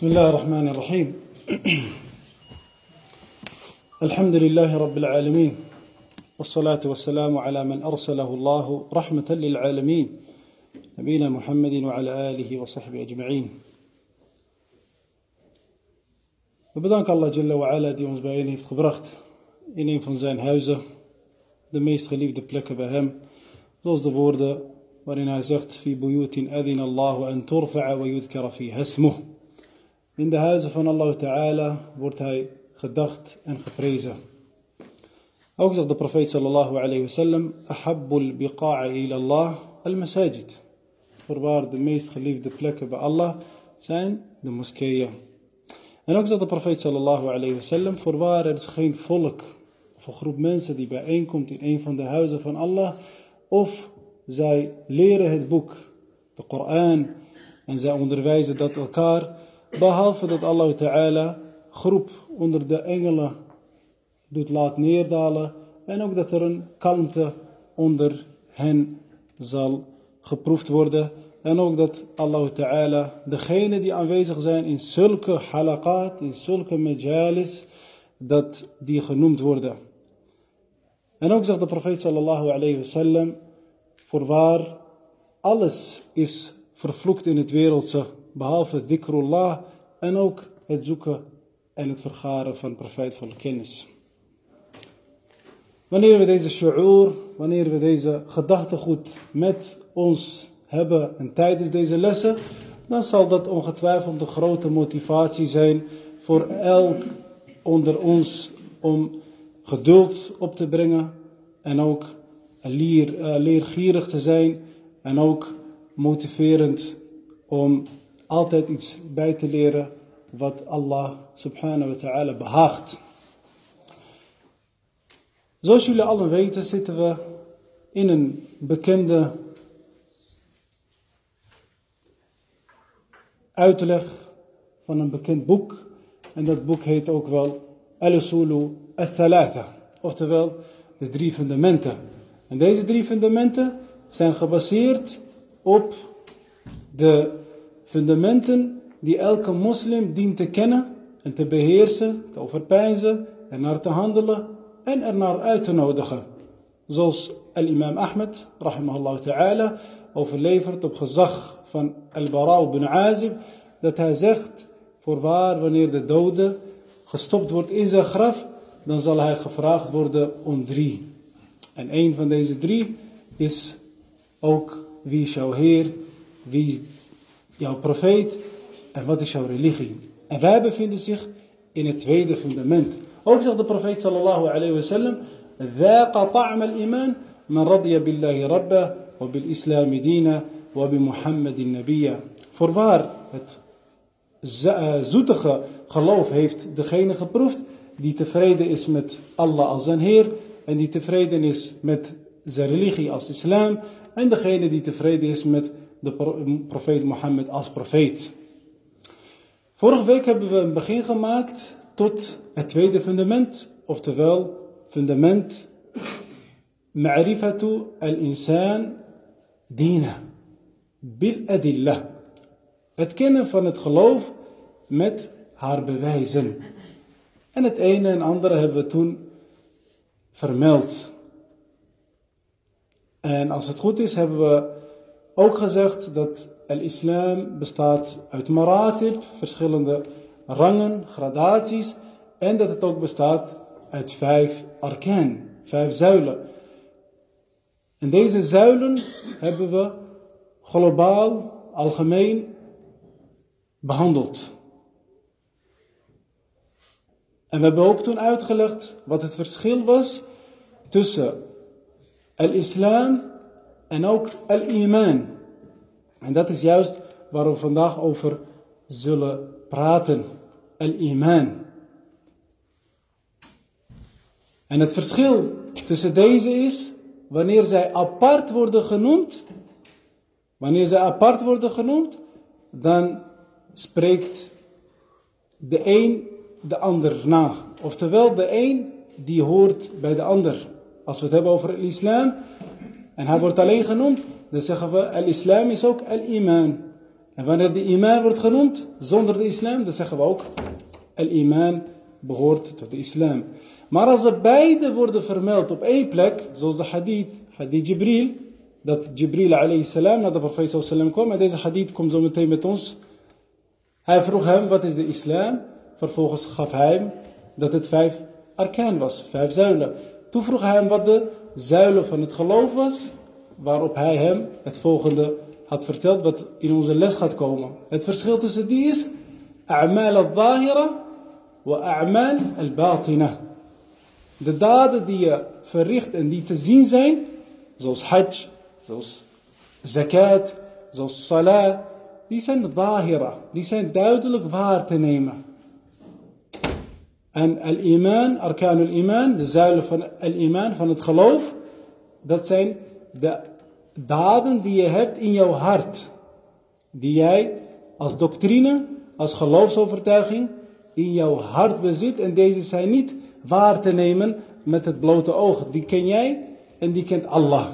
بسم الله الرحمن الرحيم. الحمد لله رب العالمين والصلاة والسلام على من أرسله الله رحمة للعالمين نبينا محمد وعلى آله وصحبه أجمعين. وبدانك الله جل وعلا دي ونزبايني تخبرخت إني فنزان هاوزة. دي ميست خليف دي بلك بهم دوز دي بوردة ورنازغت في بيوت أذن الله أن ترفع ويذكر فيها اسمه. In de huizen van Allah Ta'ala wordt hij gedacht en geprezen. Ook zegt de profeet sallallahu alayhi wasallam, Ahabbul biqa'a ila Allah al-masajid. Voorwaar de meest geliefde plekken bij Allah zijn de moskeeën. En ook zegt de profeet sallallahu alayhi wasallam, voorwaar er is geen volk of een groep mensen die bijeenkomt in een van de huizen van Allah, of zij leren het boek, de Koran, en zij onderwijzen dat elkaar, behalve dat Allah Ta'ala groep onder de engelen doet laat neerdalen, en ook dat er een kalmte onder hen zal geproefd worden. En ook dat Allah Ta'ala, degenen die aanwezig zijn in zulke halaqat, in zulke majalis, dat die genoemd worden. En ook zegt de profeet sallallahu alayhi wasallam, voorwaar alles is vervloekt in het wereldse, behalve dhikrullah en ook het zoeken en het vergaren van profijtvolle kennis. Wanneer we deze shu'ur, wanneer we deze gedachtegoed met ons hebben en tijdens deze lessen, dan zal dat ongetwijfeld een grote motivatie zijn voor elk onder ons om geduld op te brengen en ook leer, uh, leergierig te zijn en ook motiverend om altijd iets bij te leren wat Allah subhanahu wa ta'ala behaagt. Zoals jullie allen weten zitten we in een bekende uitleg van een bekend boek. En dat boek heet ook wel Al-Usulu al-Thalatha. Oftewel de drie fundamenten. En deze drie fundamenten zijn gebaseerd op de fundamenten die elke moslim dient te kennen en te beheersen, te overpeinzen, ernaar te handelen en ernaar uit te nodigen. Zoals al-imam Ahmed, rahimahullah ta'ala, overlevert op gezag van al-Bara ibn Azib, dat hij zegt, voorwaar wanneer de dode gestopt wordt in zijn graf, dan zal hij gevraagd worden om drie. En een van deze drie is ook wie is jouw Heer, wie jouw profeet en wat is jouw religie. En wij bevinden zich in het tweede fundament. Ook zegt de profeet sallallahu alayhi wa sallam, ذاق طعم الإيمان من رضي بالله ربا وبالإسلام دينا وبمحمد نبيا. Voorwaar, het zoetige geloof heeft degene geproefd die tevreden is met Allah als zijn Heer en die tevreden is met zijn religie als islam en degene die tevreden is met de profeet Mohammed als profeet. Vorige week hebben we een begin gemaakt tot het tweede fundament, oftewel fundament ma'rifatu al-insan dina bil adillah. Het kennen van het geloof met haar bewijzen. En het ene en andere hebben we toen vermeld. En als het goed is, hebben we ook gezegd dat el-islam bestaat uit maratib, verschillende rangen, gradaties. En dat het ook bestaat uit vijf arkan, vijf zuilen. En deze zuilen hebben we globaal, algemeen behandeld. En we hebben ook toen uitgelegd wat het verschil was tussen al-islam en ook al-iman. En dat is juist waar we vandaag over zullen praten. Al-iman. En het verschil tussen deze is, wanneer zij apart worden genoemd, wanneer zij apart worden genoemd, dan spreekt de een de ander na. Oftewel, de een die hoort bij de ander. Als we het hebben over het islam en hij wordt alleen genoemd, dan zeggen we, al-islam is ook al-iman. En wanneer de iman wordt genoemd zonder de islam, dan zeggen we ook, al-iman behoort tot de islam. Maar als er beide worden vermeld op één plek, zoals de hadith, hadith Jibril, dat Jibril alayhi salam naar de profeet sallam kwam, en deze hadith komt zo meteen met ons. Hij vroeg hem, wat is de islam? Vervolgens gaf hij hem dat het vijf arkaan was, vijf zuilen. Toen vroeg hij hem wat de zuilen van het geloof was, waarop hij hem het volgende had verteld, wat in onze les gaat komen. Het verschil tussen die is, a'mal al-zahira wa a'mal al-batina. De daden die je verricht en die te zien zijn, zoals hajj, zoals zakat, zoals salat, die zijn zahira, die zijn duidelijk waar te nemen. En al-iman, arkan al-iman, de zuilen van al-iman, van het geloof, dat zijn de daden die je hebt in jouw hart. Die jij als doctrine, als geloofsovertuiging in jouw hart bezit. En deze zijn niet waar te nemen met het blote oog. Die ken jij en die kent Allah.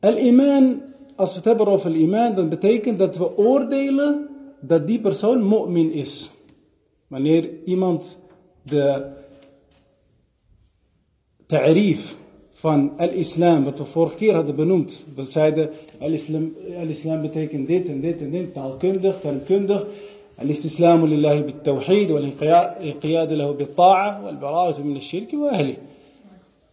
Al-iman, als we het hebben over al-iman, dan betekent dat we oordelen dat die persoon mu'min is. Wanneer iemand de ta'rif van al-islam, wat we vorige keer hadden benoemd. We zeiden, al-islam al betekent dit en dit en dit, taalkundig, termkundig al Islamu lillahi bit-tawhid, wal-inqiyadu lahu bit-ta'a, wal-bara'atu min al-shirk wa ahli.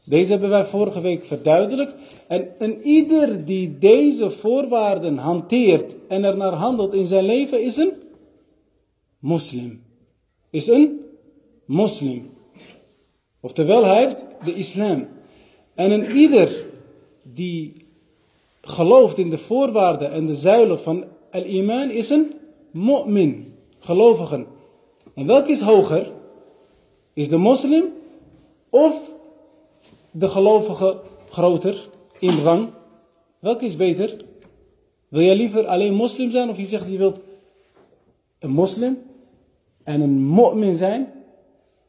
Deze hebben wij vorige week verduidelijkt. En, en ieder die deze voorwaarden hanteert en er naar handelt in zijn leven is een moslim. Is een moslim. Oftewel, hij heeft de islam. En een ieder die gelooft in de voorwaarden en de zuilen van al-iman is een mu'min, gelovigen. En welke is hoger? Is de moslim of de gelovige groter in rang? Welke is beter? Wil jij liever alleen moslim zijn of je zegt je wilt een moslim en een mu'min zijn?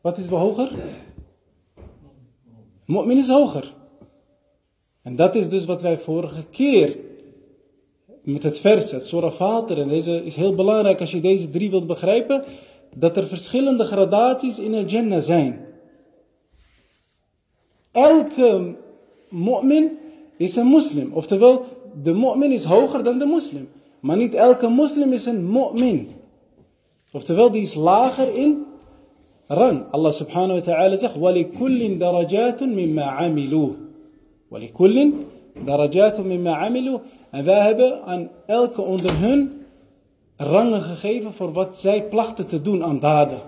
Wat is hoger? Mu'min is hoger. En dat is dus wat wij vorige keer met het vers, het Surah Fatir, en deze is heel belangrijk als je deze drie wilt begrijpen, dat er verschillende gradaties in het Jannah zijn Elke mu'min is een moslim, oftewel de mu'min is hoger dan de moslim. Maar niet elke moslim is een mu'min. Oftewel die is lager in rang. Allah subhanahu wa ta'ala zegt, وَلِكُلٍّ دَرَجَاتٌ مِمَّا عَمِلُوا وَلِكُلٍّ دَرَجَاتٌ مِمَّا عَمِلُوا En wij hebben aan elke onder hun rangen gegeven voor wat zij plachten te doen aan daden.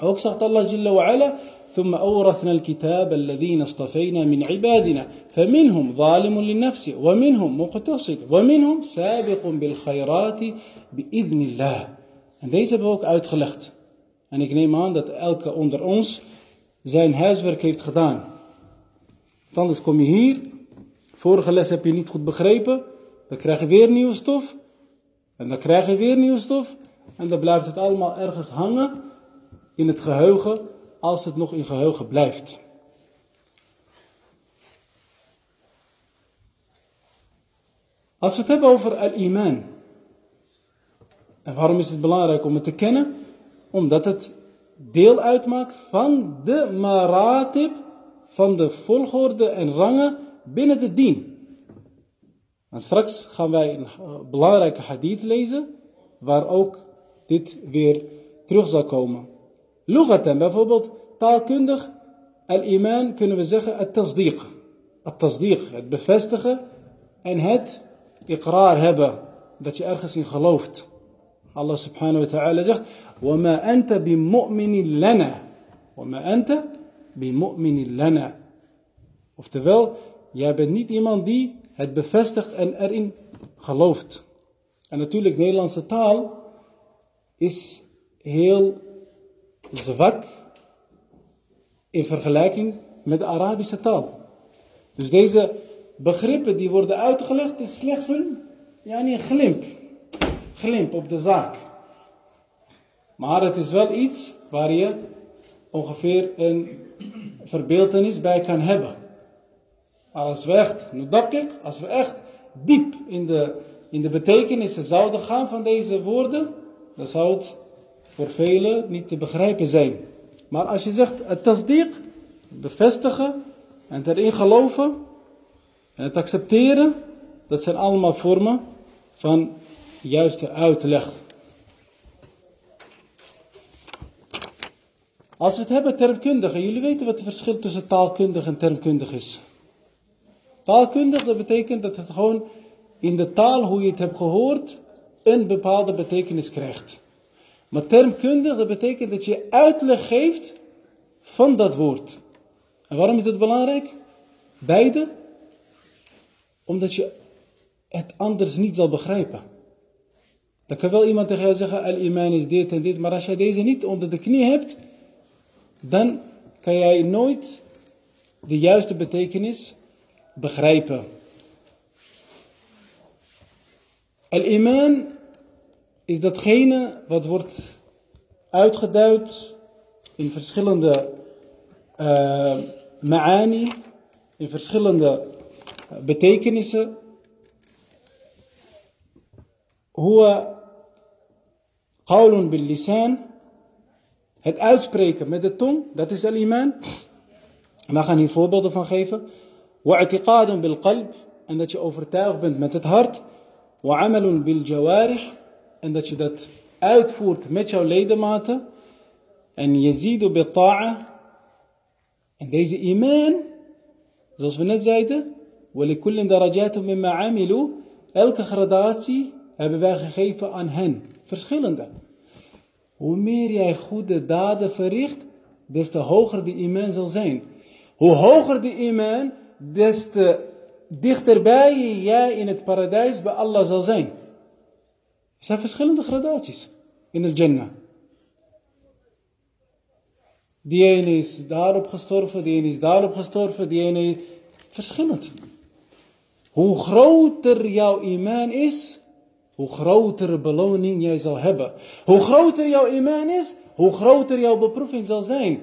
Ook zegt Allah Jalla wa ala, ثم أورثنا الكتاب الذين اصطفينا من عبادنا فمنهم ظالم لنفسه ومنهم مقتصد ومنهم سابق بالخيرات بإذن الله. En deze hebben we ook uitgelegd. En ik neem aan dat elke onder ons zijn huiswerk heeft gedaan. Want anders kom je hier, vorige les heb je niet goed begrepen, dan krijg je weer nieuwe stof. En dan krijg je weer nieuwe stof. En dan blijft het allemaal ergens hangen in het geheugen, als het nog in geheugen blijft. Als we het hebben over al-iman. En waarom is het belangrijk om het te kennen? Omdat het deel uitmaakt van de maratib, van de volgorde en rangen binnen de dien. En straks gaan wij een belangrijke hadith lezen, waar ook dit weer terug zal komen. Lugatan, bijvoorbeeld taalkundig, al-iman kunnen we zeggen het tasdiq. Het tasdiq, het bevestigen en het iqraar hebben, dat je ergens in gelooft. Allah subhanahu wa ta'ala zegt, وَمَا أَنْتَ بِمُؤْمِنٍ لَنَا وَمَا أَنْتَ بِمُؤْمِنٍ لَنَا Oftewel, jij bent niet iemand die het bevestigt en erin gelooft. En natuurlijk, Nederlandse taal is heel zwak in vergelijking met de Arabische taal. Dus deze begrippen die worden uitgelegd is slechts een, ja, een glimp glimp op de zaak. Maar het is wel iets waar je ongeveer een verbeeldenis bij kan hebben. Maar als we echt, nudakik, als we echt diep in de, in de betekenissen zouden gaan van deze woorden, dan zou het voor velen niet te begrijpen zijn. Maar als je zegt het tasdiq, bevestigen en erin geloven en het accepteren, dat zijn allemaal vormen van juiste uitleg. Als we het hebben termkundig, en jullie weten wat het verschil tussen taalkundig en termkundig is. Taalkundig, dat betekent dat het gewoon in de taal, hoe je het hebt gehoord, een bepaalde betekenis krijgt. Maar termkundig, dat betekent dat je uitleg geeft van dat woord. En waarom is dat belangrijk? Beide. Omdat je het anders niet zal begrijpen. Dan kan wel iemand tegen jou zeggen, al-iman is dit en dit, maar als jij deze niet onder de knie hebt, dan kan jij nooit de juiste betekenis begrijpen. Al-iman is datgene wat wordt uitgeduid in verschillende uh, ma'ani, in verschillende uh, betekenissen. Hoe qawlun bil het uitspreken met de tong, dat is al-iman. We gaan hier voorbeelden van geven. Wa'atiqadun bil qalb, en dat je overtuigd bent met het hart. Wa'amalun bil jawarih, en dat je dat uitvoert met jouw ledematen. En yazidu bil ta'a. En deze iman, zoals we net zeiden, ولكل درجات مما عملوا elke gradatie hebben wij gegeven aan hen. Verschillende. Hoe meer jij goede daden verricht, des te hoger de iman zal zijn. Hoe hoger de iman, des te dichterbij jij in het paradijs bij Allah zal zijn. Er zijn verschillende gradaties in de Jannah. Die ene is daarop gestorven, die ene is daarop gestorven, die ene verschillend. Hoe groter jouw iman is, hoe grotere beloning jij zal hebben. Hoe groter jouw iman is, hoe groter jouw beproeving zal zijn.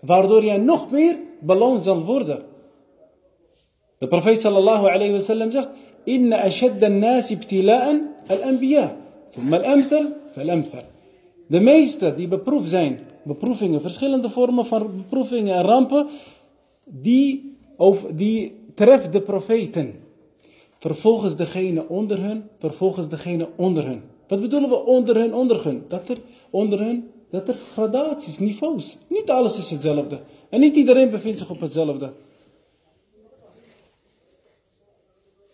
Waardoor jij nog meer beloond zal worden. De profeet sallallahu alayhi wa sallam zegt, Inna ashadda nasi ibtila'an al-anbiya. De meeste die beproefd zijn, beproevingen, verschillende vormen van beproevingen en rampen, die, of, die treft de profeten. Vervolgens degene onder hun, vervolgens degene onder hun. Wat bedoelen we onder hun, onder hun? Dat er onder hun, dat er gradaties, niveaus. Niet alles is hetzelfde. En niet iedereen bevindt zich op hetzelfde.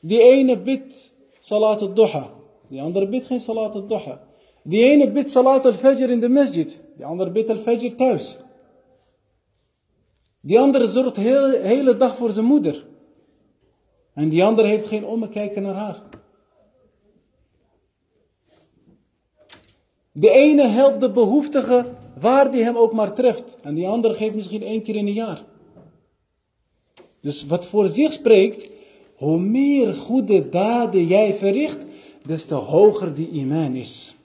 Die ene bidt salat al-duha. Die andere bidt geen salat al-duha. Die ene bidt salat al-fajr in de masjid. Die andere bidt al-fajr thuis. Die andere zorgt de hele, dag voor zijn moeder. En die andere heeft geen ommekijken naar haar. De ene helpt de behoeftige waar die hem ook maar treft. En die andere geeft misschien één keer in een jaar. Dus wat voor zich spreekt, hoe meer goede daden jij verricht, des te hoger die iman is.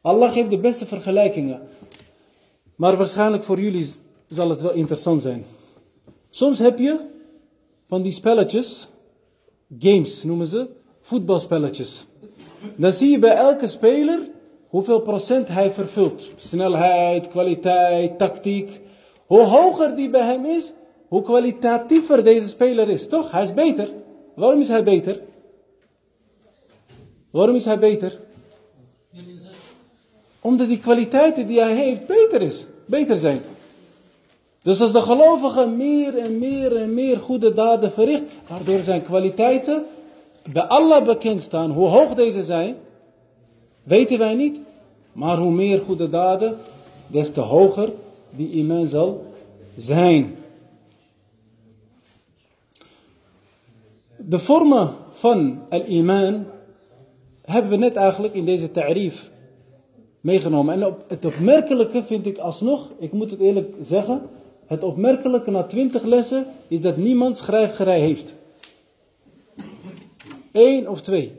Allah geeft de beste vergelijkingen. Maar waarschijnlijk voor jullie zal het wel interessant zijn. Soms heb je van die spelletjes, games noemen ze, voetbalspelletjes. Dan zie je bij elke speler hoeveel procent hij vervult. Snelheid, kwaliteit, tactiek. Hoe hoger die bij hem is, hoe kwalitatiever deze speler is. Toch? Hij is beter. Waarom is hij beter? Waarom is hij beter? Omdat die kwaliteiten die hij heeft beter is. Beter zijn. Dus als de gelovige meer en meer en meer goede daden verricht, waardoor zijn kwaliteiten bij Allah bekend staan, hoe hoog deze zijn, weten wij niet. Maar hoe meer goede daden, des te hoger die iman zal zijn. De vormen van al-iman hebben we net eigenlijk in deze ta'rif meegenomen. En het opmerkelijke vind ik alsnog, ik moet het eerlijk zeggen, het opmerkelijke na twintig lessen is dat niemand schrijfgerij heeft. Eén of twee.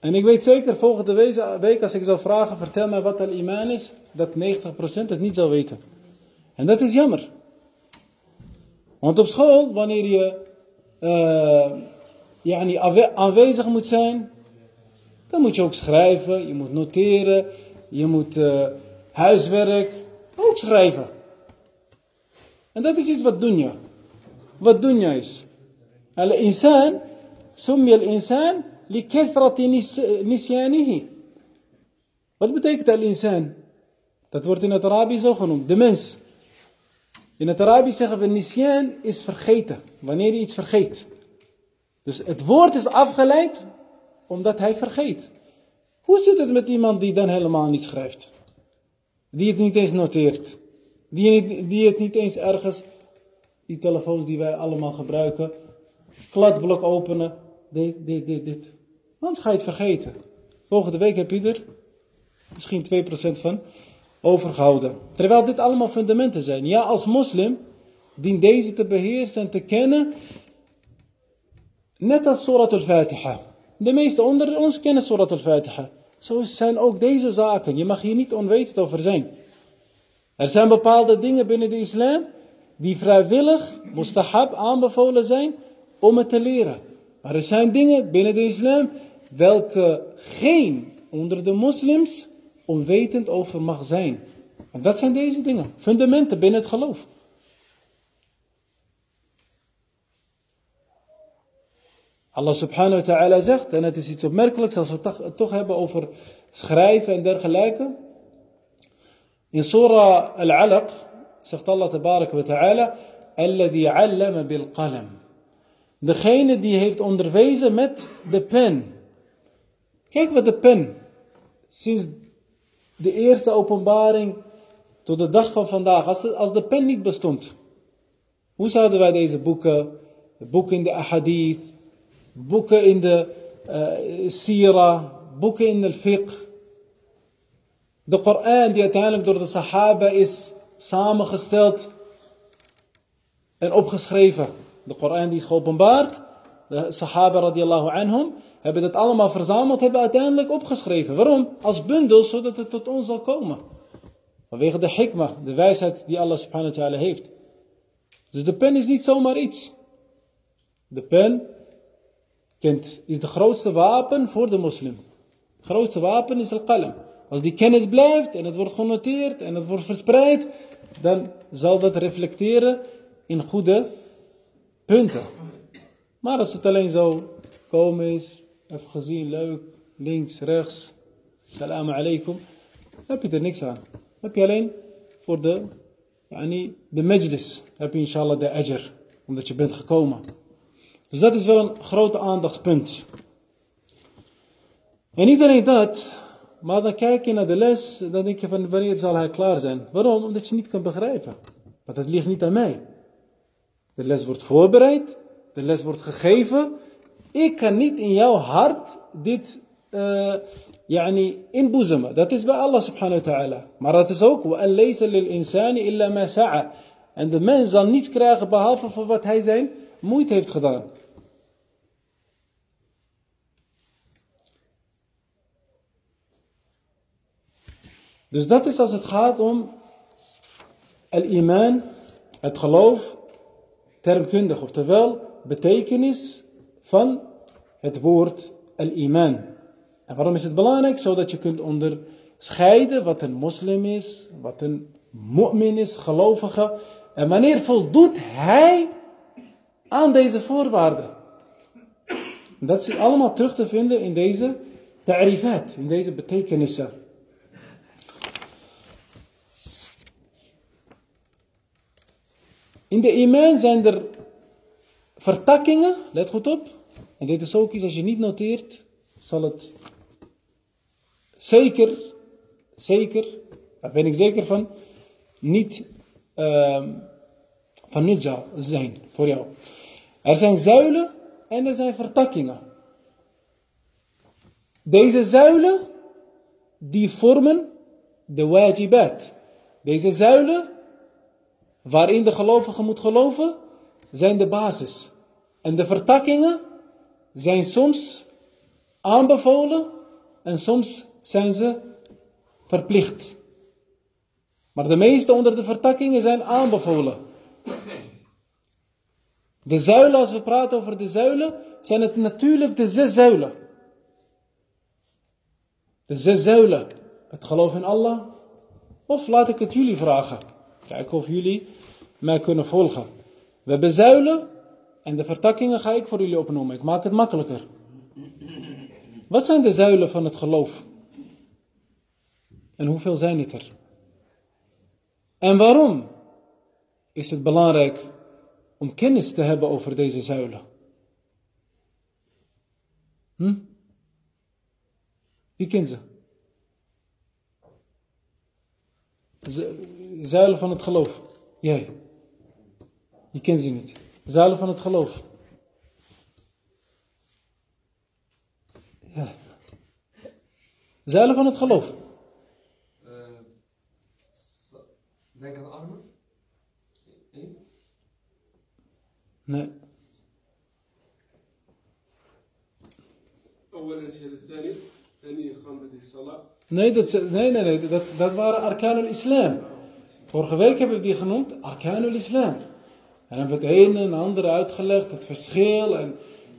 En ik weet zeker, volgende week als ik zou vragen, vertel mij wat al-iman is, dat 90% het niet zou weten. En dat is jammer. Want op school, wanneer je uh, yani aanwezig moet zijn, dan moet je ook schrijven, je moet noteren, je moet uh, huiswerk ook schrijven. En dat is iets wat dunya. Wat dunya is. Al-insan, summi al-insan, li kathrati nisyanihi. Wat betekent al-insan? Dat wordt in het Arabisch zo genoemd, de mens. In het Arabisch zeggen we nisyan is vergeten, wanneer je iets vergeet. Dus het woord is afgeleid omdat hij vergeet. Hoe zit het met iemand die dan helemaal niet schrijft? Die het niet eens noteert. Die, die het niet eens ergens, die telefoons die wij allemaal gebruiken, kladblok openen, dit, dit, dit, dit. Anders ga je het vergeten. Volgende week heb je er misschien 2% van overgehouden. Terwijl dit allemaal fundamenten zijn. Ja, als moslim dient deze te beheersen en te kennen. Net als Surat al-Fatiha. De meesten onder ons kennen Surat al-Fatiha. Zo zijn ook deze zaken. Je mag hier niet onwetend over zijn. Er zijn bepaalde dingen binnen de islam die vrijwillig, mustahab, aanbevolen zijn om het te leren. Maar er zijn dingen binnen de islam welke geen onder de moslims onwetend over mag zijn. En dat zijn deze dingen, fundamenten binnen het geloof. Allah subhanahu wa ta'ala zegt, en het is iets opmerkelijks als we het toch hebben over schrijven en dergelijke. In Surah Al-Alaq zegt Allah tabarak wa ta'ala, Alladhi allama bil qalam. Degene die heeft onderwezen met de pen. Kijk wat de pen sinds de eerste openbaring tot de dag van vandaag, als de, als de pen niet bestond, hoe zouden wij deze boeken, boeken in de ahadith, boeken in de uh, sira, boeken in de fiqh, de Koran die uiteindelijk door de Sahaba is samengesteld en opgeschreven. De Koran die is geopenbaard, de Sahaba radiallahu anhum, hebben dat allemaal verzameld, hebben uiteindelijk opgeschreven. Waarom? Als bundel, zodat het tot ons zal komen. Vanwege de hikmah, de wijsheid die Allah subhanahu wa ta'ala heeft. Dus de pen is niet zomaar iets. De pen kent, is de grootste wapen voor de moslim. Het grootste wapen is al-qalam. Als die kennis blijft en het wordt genoteerd en het wordt verspreid, dan zal dat reflecteren in goede punten. Maar als het alleen zo komen is, Even gezien, leuk, links, rechts, salam alaikum. Heb je er niks aan. Heb je alleen voor de, yani, de majlis, heb je inshallah de ajr, omdat je bent gekomen. Dus dat is wel een grote aandachtspunt. En niet alleen dat, maar dan kijk je naar de les, dan denk je van wanneer zal hij klaar zijn. Waarom? Omdat je niet kan begrijpen. Want het ligt niet aan mij. De les wordt voorbereid, de les wordt gegeven ik kan niet in jouw hart dit uh, yani inboezemen. Dat is bij Allah subhanahu wa ta'ala. Maar dat is ook, وَأَنْ لَيْسَ لِلْإِنسَانِ إِلَّا مَا سَعَى. En de mens zal niets krijgen behalve voor wat hij zijn moeite heeft gedaan. Dus dat is als het gaat om al-iman, het geloof, termkundig, oftewel betekenis van het woord al-iman. En waarom is het belangrijk? Zodat je kunt onderscheiden wat een moslim is, wat een mu'min is, gelovige. En wanneer voldoet hij aan deze voorwaarden? Dat is allemaal terug te vinden in deze ta'rifat, in deze betekenissen. In de iman zijn er vertakkingen, let goed op, en dit is ook iets, als je niet noteert, zal het zeker, zeker, daar ben ik zeker van, niet uh, van nut zal zijn voor jou. Er zijn zuilen en er zijn vertakkingen. Deze zuilen, die vormen de wajibat. Deze zuilen, waarin de gelovige moet geloven, zijn de basis. En de vertakkingen zijn soms aanbevolen en soms zijn ze verplicht. Maar de meeste onder de vertakkingen zijn aanbevolen. De zuilen, als we praten over de zuilen, zijn het natuurlijk de zes zuilen. De zes zuilen. Het geloof in Allah. Of laat ik het jullie vragen. Kijken of jullie mij kunnen volgen. We hebben zuilen en de vertakkingen ga ik voor jullie opnoemen. Ik maak het makkelijker. Wat zijn de zuilen van het geloof? En hoeveel zijn het er? En waarom is het belangrijk om kennis te hebben over deze zuilen? Hm? Wie kent ze? Zuilen van het geloof. Jij. Je kent ze niet. Zuilen van het geloof. Ja. Zuilen van het geloof. Uh, denk aan armen. Nee. Nee, dat, nee, nee, nee dat, dat waren Arkanul Islam. Vorige week hebben we die genoemd, Arkanul Islam. En hebben we het een en ander uitgelegd, het verschil en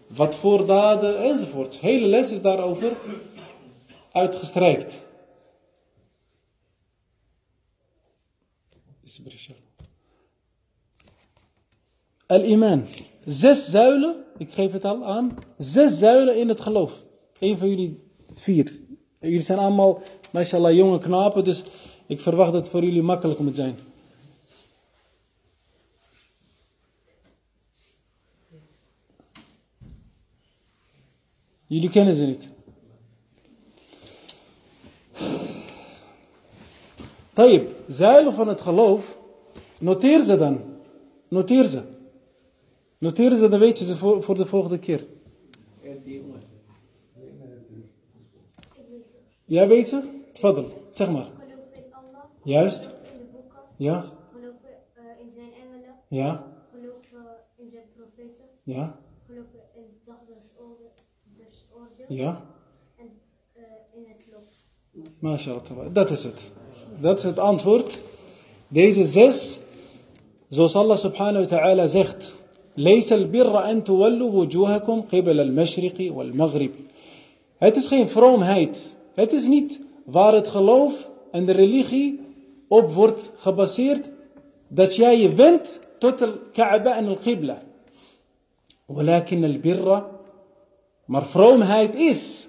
wat voor daden enzovoorts. Hele les is daarover uitgestrijkt. Al-Iman. Zes zuilen, ik geef het al aan, zes zuilen in het geloof. Eén van jullie vier. Jullie zijn allemaal, mashallah, jonge knapen, dus ik verwacht dat het voor jullie makkelijk moet zijn. Jullie kennen ze niet. Tayyip, zuilen van het geloof, noteer ze dan. Noteer ze. Noteer ze, dan weet je ze voor, voor de volgende keer. Jij weet ze? Tfaddel, zeg maar. Geloof in Allah. Juist. In de boeken. Ja. Geloof uh, in zijn engelen. Ja. Geloof uh, in zijn profeten. Ja. Geloof in de dag des oordeel. Des oordeel. Ja. En uh, in het lot. MashaAllah. Dat is het. Dat is het antwoord. Deze zes, zoals Allah subhanahu wa ta'ala zegt. ليس البر أن تولوا وجوهكم قبل المشرق والمغرب. Het is geen vroomheid. Het is niet waar het geloof en de religie op wordt gebaseerd dat jij je wendt tot de Kaaba en de Qibla. ولكن البر maar vroomheid is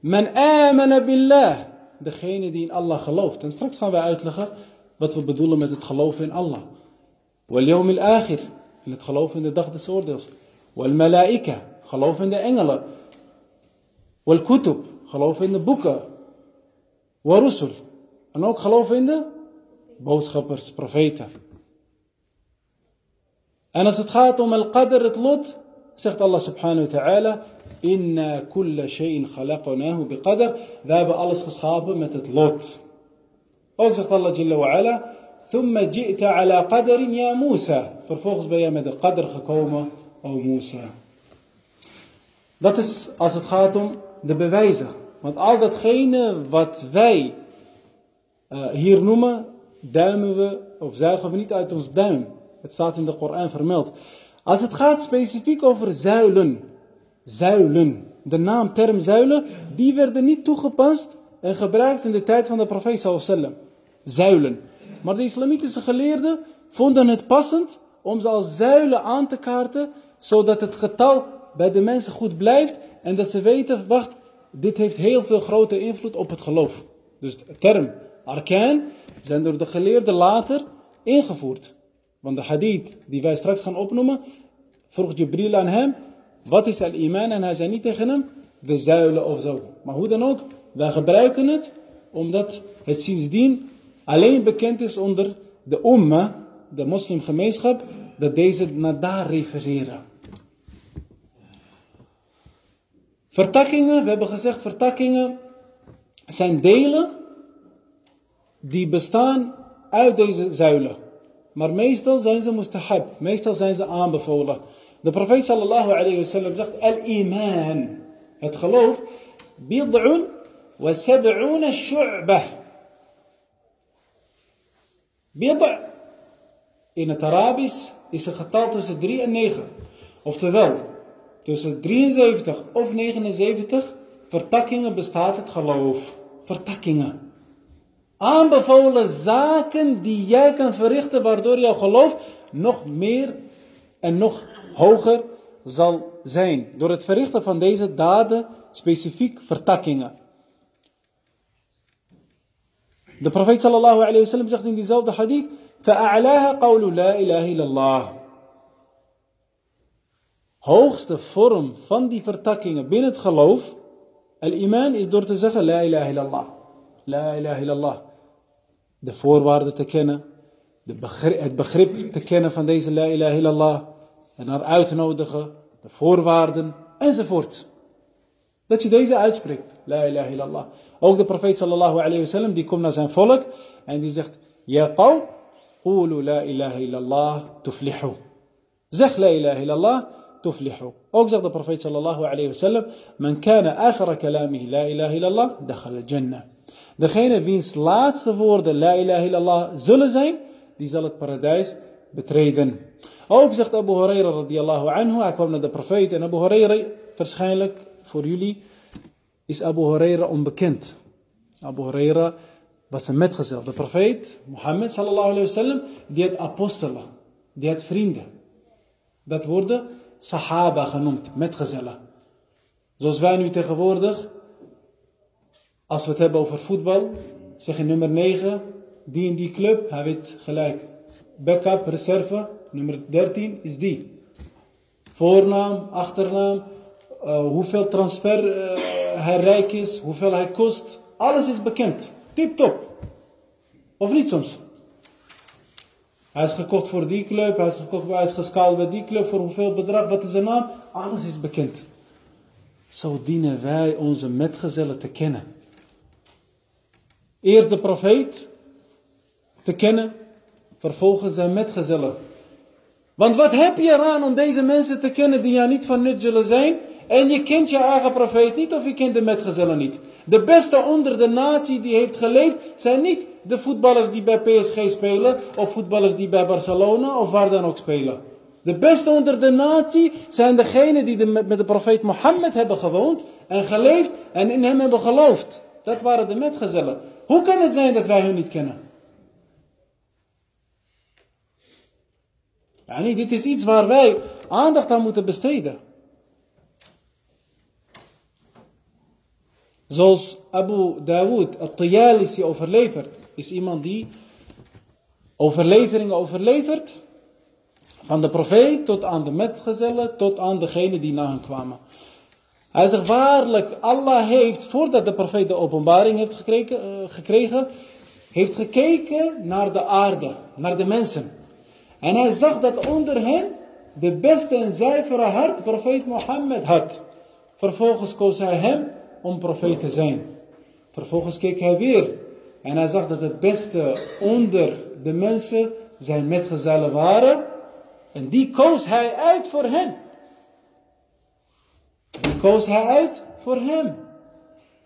men amana billah degene die in Allah gelooft en straks gaan wij uitleggen wat we bedoelen met het geloof in Allah واليوم الآخر en het geloof in de dag des oordeels والملائكة geloof in de engelen والكتب geloof in de boeken warusul en ook geloof in de boodschappers, profeten en als het gaat om al-qadr, het lot zegt Allah subhanahu wa ta'ala inna kulla shay'in khalaqnahu biqadar we hebben alles geschapen met het lot ook zegt Allah jalla wa ala ثم جئت على قدر يا موسى vervolgens ben je met de qadr gekomen o Musa dat is als het gaat om de bewijzen. Want al datgene wat wij uh, hier noemen, duimen we of zuigen we niet uit ons duim. Het staat in de Koran vermeld. Als het gaat specifiek over zuilen, zuilen, de naam term zuilen, die werden niet toegepast en gebruikt in de tijd van de profeet sallam. Zuilen. Maar de islamitische geleerden vonden het passend om ze als zuilen aan te kaarten, zodat het getal bij de mensen goed blijft en dat ze weten, wacht, dit heeft heel veel grote invloed op het geloof. Dus de term arkaan zijn door de geleerden later ingevoerd. Want de hadith die wij straks gaan opnoemen, vroeg Jibril aan hem, wat is al-iman? En hij zei niet tegen hem, de zuilen of zo. Maar hoe dan ook, wij gebruiken het omdat het sindsdien alleen bekend is onder de umma, de moslimgemeenschap, dat deze naar daar refereren. Vertakkingen, we hebben gezegd, vertakkingen zijn delen die bestaan uit deze zuilen. Maar meestal zijn ze mustahab, meestal zijn ze aanbevolen. De profeet sallallahu alayhi wa sallam zegt, al-iman, het geloof, bid'un wa sab'una shu'bah. Bid' in het Arabisch is een getal tussen 3 en 9. Oftewel, tussen 73 of 79 vertakkingen bestaat het geloof. Vertakkingen Aanbevolen zaken die jij kan verrichten, waardoor jouw geloof nog meer en nog hoger zal zijn. Door het verrichten van deze daden, specifiek vertakkingen. De profeet sallallahu alayhi wa sallam zegt in diezelfde hadith: فَأَعْلَاهَا قَوْلُ لَا إِلَهِ إِلَّا اللَّهِ Hoogste vorm van die vertakkingen binnen het geloof, al-iman, is door te zeggen: La ilaha illallah. La ilaha illallah. De voorwaarden te kennen, de begrip, het begrip te kennen van deze La ilaha illallah, en naar uitnodigen, de voorwaarden enzovoort. Dat je deze uitspreekt. La ilaha illallah. Ook de profeet sallallahu alayhi wa sallam, die komt naar zijn volk en die zegt: Ya qawm, qulu la ilaha illallah tuflihu. Zeg la ilaha illallah tuflihu. Ook zegt de profeet sallallahu alayhi wa sallam: Man kana akhara kalamihi la ilaha illallah, dakhala jannah. Degene wiens laatste woorden la ilaha illallah zullen zijn, die zal het paradijs betreden. Ook zegt Abu Huraira radiyallahu anhu, hij kwam naar de profeet en Abu Huraira, waarschijnlijk voor jullie, is Abu Huraira onbekend. Abu Huraira was een metgezel. De profeet, Mohammed sallallahu alayhi wa sallam, die had apostelen, die had vrienden. Dat worden sahaba genoemd, metgezellen. Zoals wij nu tegenwoordig, als we het hebben over voetbal, zeggen nummer 9, die in die club, hij weet gelijk. Backup, reserve, nummer 13 is die. Voornaam, achternaam, uh, hoeveel transfer uh, hij rijk is, hoeveel hij kost. Alles is bekend. Tip top. Of niet soms? Hij is gekocht voor die club, hij is, gekocht, hij is geschaald bij die club, voor hoeveel bedrag, wat is zijn naam? Alles is bekend. Zo dienen wij onze metgezellen te kennen. Eerst de profeet te kennen, vervolgens zijn metgezellen. Want wat heb je eraan om deze mensen te kennen die jou niet van nut zullen zijn? En je kent je eigen profeet niet of je kent de metgezellen niet. De beste onder de natie die heeft geleefd zijn niet de voetballers die bij PSG spelen of voetballers die bij Barcelona of waar dan ook spelen. De beste onder de natie zijn degenen die met de profeet Mohammed hebben gewoond en geleefd en in hem hebben geloofd. Dat waren de metgezellen. Hoe kan het zijn dat wij hun niet kennen? Ja, dit is iets waar wij aandacht aan moeten besteden. Zoals Abu Dawood al-Tayalisi overlevert, is iemand die overleveringen overlevert. Van de profeet tot aan de metgezellen, tot aan degene die na hem kwamen. Hij zegt waarlijk, Allah heeft, voordat de profeet de openbaring heeft gekregen, uh, gekregen, heeft gekeken naar de aarde, naar de mensen. En hij zag dat onder hen de beste en zuivere hart profeet Mohammed had. Vervolgens koos hij hem om profeet te zijn. Vervolgens keek hij weer en hij zag dat het beste onder de mensen zijn metgezellen waren. En die koos hij uit voor hen. Die koos hij uit voor hem.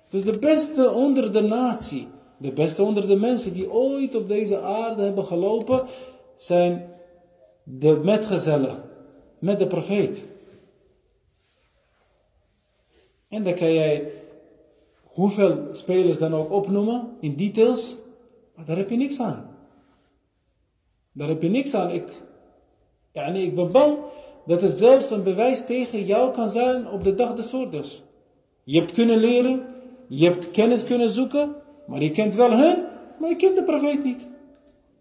Dus de beste onder de natie, de beste onder de mensen die ooit op deze aarde hebben gelopen, zijn de metgezellen met de profeet. En dan kan jij hoeveel spelers dan ook opnoemen in details, maar daar heb je niks aan. Daar heb je niks aan. Ik, ja, nee, ik ben bang dat het zelfs een bewijs tegen jou kan zijn op de dag des oordeels. Je hebt kunnen leren, je hebt kennis kunnen zoeken, maar je kent wel hun, maar je kent de profeet niet.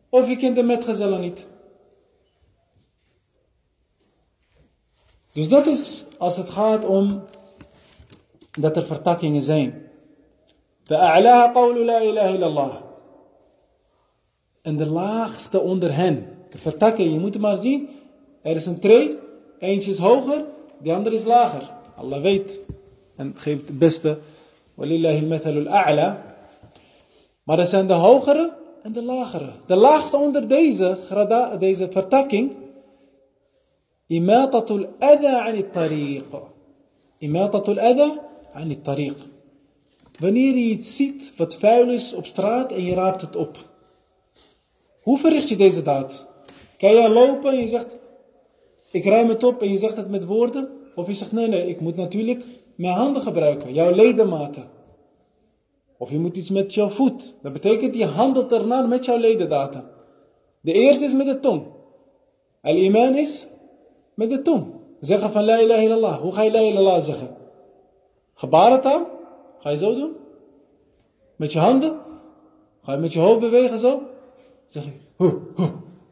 Of je kent de metgezellen niet. Dus dat is als het gaat om dat er vertakkingen zijn. فأعلاها قول لا إله إلا الله. En de laagste onder hen. De vertakking, je moet het maar zien. Er is een tree, eentje is hoger, de andere is lager. Allah weet en geeft het beste. A'la. Maar er zijn de hogere en de lagere. De laagste onder deze, deze vertakking. Imatatul adha an tariq. Imatatul adha an tariq. Wanneer je iets ziet wat vuil is op straat en je raapt het op. Hoe verricht je deze daad? Kan je lopen en je zegt, ik ruim het op en je zegt het met woorden. Of je zegt nee, nee, ik moet natuurlijk mijn handen gebruiken, jouw ledematen. Of je moet iets met jouw voet. Dat betekent je handelt ernaar met jouw ledematen. De eerste is met de tong. Al-iman is met de tong. Zeggen van la ilaha illallah. Hoe ga je la ilaha zeggen? Gebarentaal? Ga je zo doen? Met je handen? Ga je met je hoofd bewegen zo? Zeg je,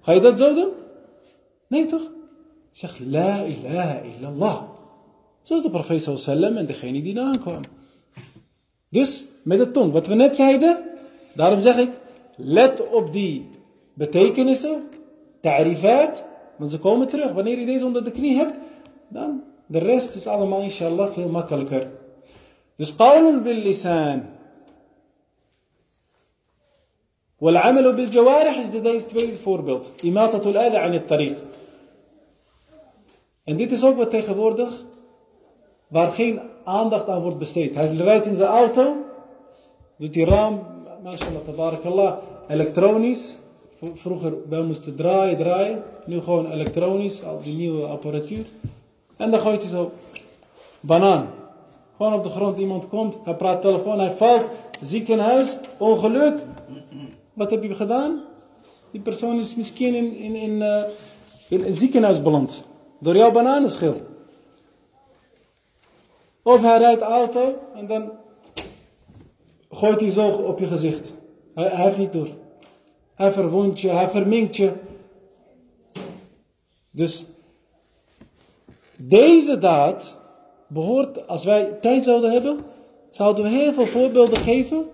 ga je dat zo doen? Nee toch? Zeg la ilaha illallah. Zoals de profeet sallam en degene die eraan kwam. Dus met de tong, wat we net zeiden, daarom zeg ik, let op die betekenissen, ta'rifat, want ze komen terug. Wanneer je deze onder de knie hebt, dan de rest is allemaal inshallah veel makkelijker. Dus qawlun bil lisan. والعمل بالجوارح is de deze tweede voorbeeld. Imatatul adha aan het tariq. En dit is ook wat tegenwoordig, waar geen aandacht aan wordt besteed. Hij rijdt in zijn auto, doet die raam, mashallah, tabarakallah, elektronisch. Vroeger wij moesten draaien, draaien. Nu gewoon elektronisch, al die nieuwe apparatuur. En dan gooit hij zo, banaan. Gewoon op de grond, iemand komt, hij praat telefoon, hij valt, ziekenhuis, ongeluk. Wat heb je gedaan? Die persoon is misschien in, in, in, uh, in een ziekenhuis beland. Door jouw bananenschil. Of hij rijdt auto en dan gooit hij zo op je gezicht. Hij, hij heeft niet door. Hij verwondt je, hij verminkt je. Dus deze daad behoort, als wij tijd zouden hebben, zouden we heel veel voorbeelden geven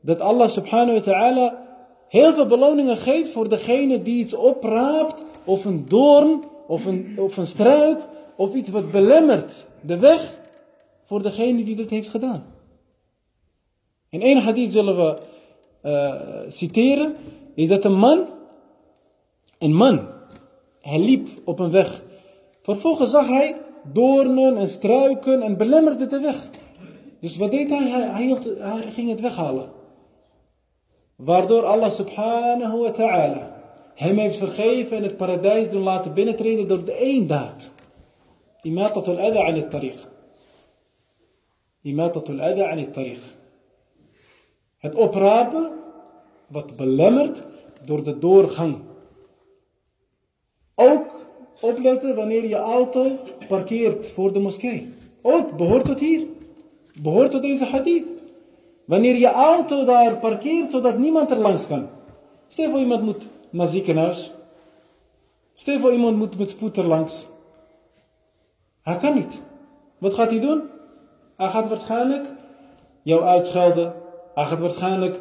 dat Allah subhanahu wa ta'ala heel veel beloningen geeft voor degene die iets opraapt, of een doorn, of een, of een struik, of iets wat belemmert de weg voor degene die dit heeft gedaan. In één hadith zullen we uh, citeren, is dat een man, een man, hij liep op een weg. Vervolgens zag hij doornen en struiken en belemmerde de weg. Dus wat deed hij? Hij, hij ging het weghalen. Waardoor Allah subhanahu wa ta'ala hem heeft vergeven en het paradijs doen laten binnentreden door de één daad. Imatatul adha aan het tariq. Imatatul adha aan het tariq. Het oprapen wat belemmert door de doorgang. Ook opletten wanneer je auto parkeert voor de moskee. Ook behoort tot hier. Behoort tot deze hadith. Wanneer je auto daar parkeert zodat niemand er langs kan. Stel voor iemand moet naar ziekenhuis. Stel voor iemand moet met spoed er langs. Hij kan niet. Wat gaat hij doen? Hij gaat waarschijnlijk jou uitschelden. Hij gaat waarschijnlijk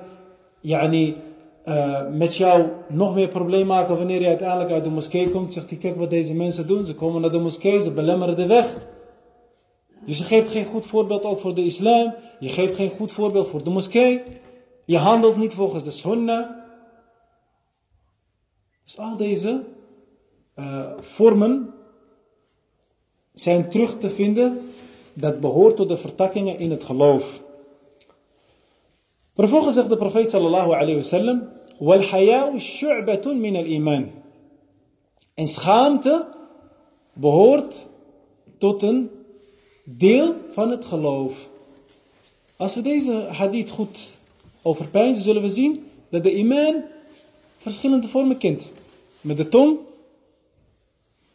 yani, uh, met jou nog meer probleem maken wanneer je uiteindelijk uit de moskee komt. Zegt hij, kijk wat deze mensen doen. Ze komen naar de moskee, ze belemmeren de weg. Dus je geeft geen goed voorbeeld ook voor de islam. Je geeft geen goed voorbeeld voor de moskee. Je handelt niet volgens de sunnah. Dus al deze uh, vormen zijn terug te vinden. Dat behoort tot de vertakkingen in het geloof. Vervolgens zegt de profeet sallallahu alayhi wa sallam. Shu'batun min al-iman. En schaamte behoort tot een deel van het geloof. Als we deze hadith goed overpijnzen, zullen we zien dat de iman verschillende vormen kent. Met de tong.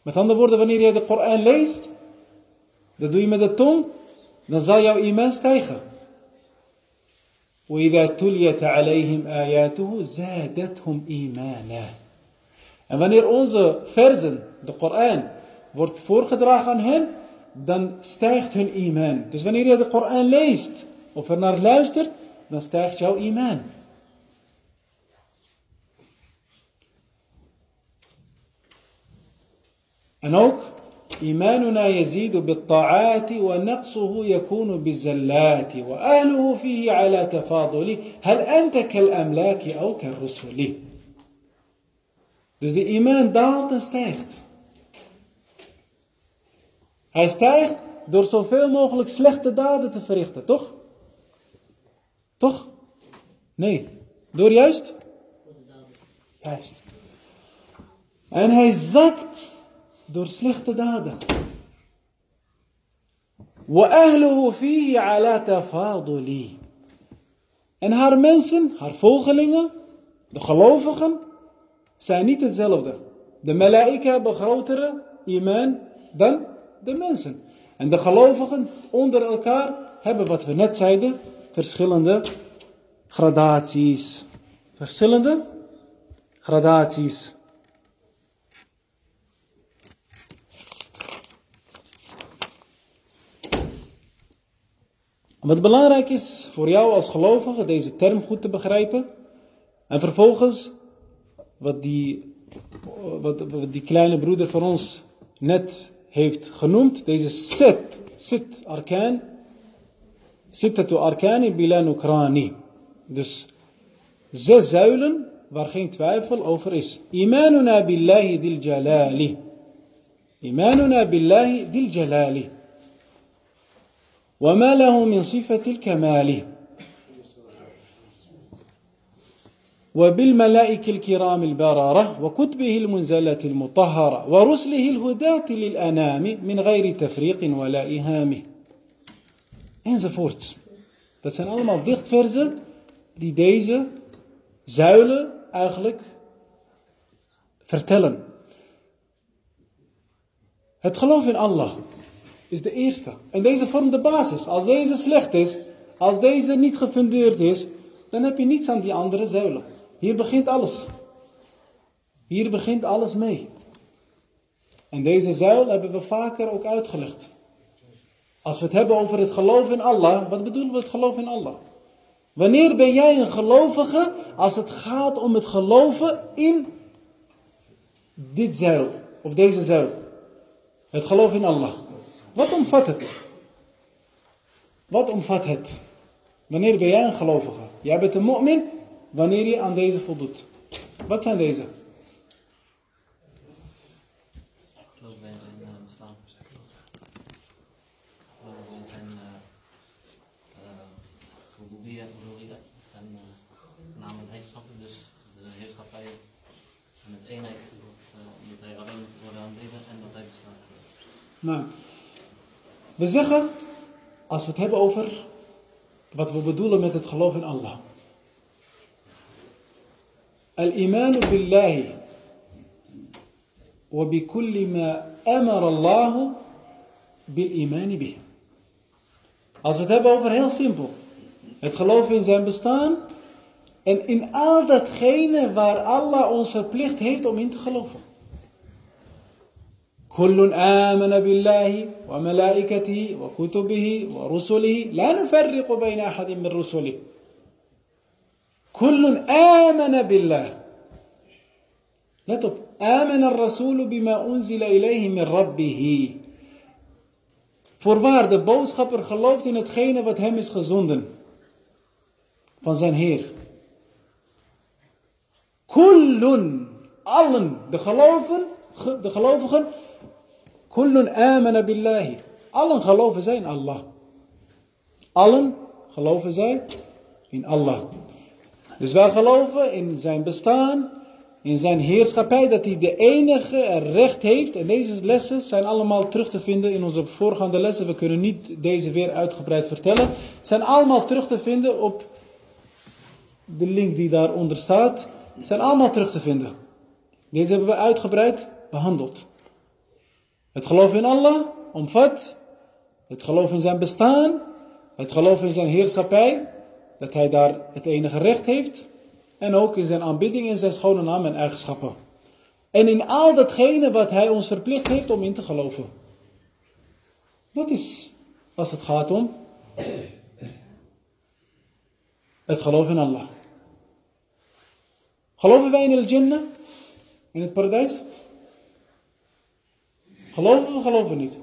Met andere woorden, wanneer je de Koran leest, dat doe je met de tong, dan zal jouw iman stijgen. وإذا تليت عليهم آياته زادتهم إيمانا. En wanneer onze versen, de Koran, wordt voorgedragen aan hen, dan stijgt hun iman. Dus wanneer je de Koran leest of er naar luistert, dan stijgt jouw iman. En ook, إيماننا يزيد بالطاعات ونقصه يكون بالزلات وأهله فيه على تفاضل هل أنت كالأملاك أو كالرسل Dus de iman daalt en stijgt. Hij stijgt door zoveel mogelijk slechte daden te verrichten, toch? Toch? Nee. Door juist? Juist. En hij zakt door slechte daden. وأهله فيه على تفاضل. En haar mensen, haar volgelingen, de gelovigen, zijn niet hetzelfde. De malaika hebben grotere iman dan de mensen. En de gelovigen onder elkaar hebben, wat we net zeiden, verschillende gradaties. Verschillende gradaties. Wat belangrijk is voor jou als gelovige, deze term goed te begrijpen. En vervolgens, wat die, wat, die kleine broeder van ons net heeft genoemd, deze set, sit arkaan, sittatu arkani bilan ukrani. Dus zes zuilen waar geen twijfel over is. Imanuna billahi dil jalali. Imanuna billahi dil jalali. وما له من صفة الكمال وبالملائكة الكرام البررة وكتبه المنزلة المطهرة ورسله الهداة للأنام من غير تفريق ولا إهام enzovoort. Dat zijn allemaal dichtverzen die deze zuilen eigenlijk vertellen. Het geloof in Allah is de eerste. En deze vormt de basis. Als deze slecht is, als deze niet gefundeerd is, dan heb je niets aan die andere zuilen. Hier begint alles. Hier begint alles mee. En deze zuil hebben we vaker ook uitgelegd. Als we het hebben over het geloof in Allah, wat bedoelen we het geloof in Allah? Wanneer ben jij een gelovige als het gaat om het geloven in dit zuil, of deze zuil? Het geloof in Allah. Wat omvat het? Wat omvat het? Wanneer ben jij een gelovige? Jij bent een mu'min wanneer je aan deze voldoet. Wat zijn deze? Geloof bij zijn bestaan. Geloof bij zijn rububiyya, uluhiyya en dus de heerschappij en het eenheid, dat, uh, dat hij alleen worden aanbidden en dat hij bestaat. Nou, we zeggen, als we het hebben over wat we bedoelen met het geloof in Allah. Al-imanu billahi wa bi kulli ma amara Allah bil imani bih. Als we het hebben over heel simpel. Het geloof in zijn bestaan en in al datgene waar Allah ons verplicht heeft om in te geloven. كل آمن بالله وملائكته وكتبه ورسله لا نفرق بين أحد من رسله. كل آمن بالله. نتب آمن الرسول بما أنزل إليه من ربه. فورفار de boodschapper gelooft in hetgene wat hem is gezonden. Van zijn Heer. كل آمن de geloven de gelovigen Kullun amana billahi. Allen geloven zij in Allah. Allen geloven zij in Allah. Dus wij geloven in zijn bestaan, in zijn heerschappij, dat hij de enige recht heeft. En deze lessen zijn allemaal terug te vinden in onze voorgaande lessen. We kunnen niet deze weer uitgebreid vertellen. Zijn allemaal terug te vinden op de link die daaronder staat. Zijn allemaal terug te vinden. Deze hebben we uitgebreid behandeld. Het geloof in Allah omvat het geloof in zijn bestaan, het geloof in zijn heerschappij, dat hij daar het enige recht heeft, en ook in zijn aanbidding in zijn schone naam en eigenschappen. En in al datgene wat hij ons verplicht heeft om in te geloven. Dat is als het gaat om het geloof in Allah. Geloven wij in het Jannah? In het paradijs? Geloven we of geloven we niet?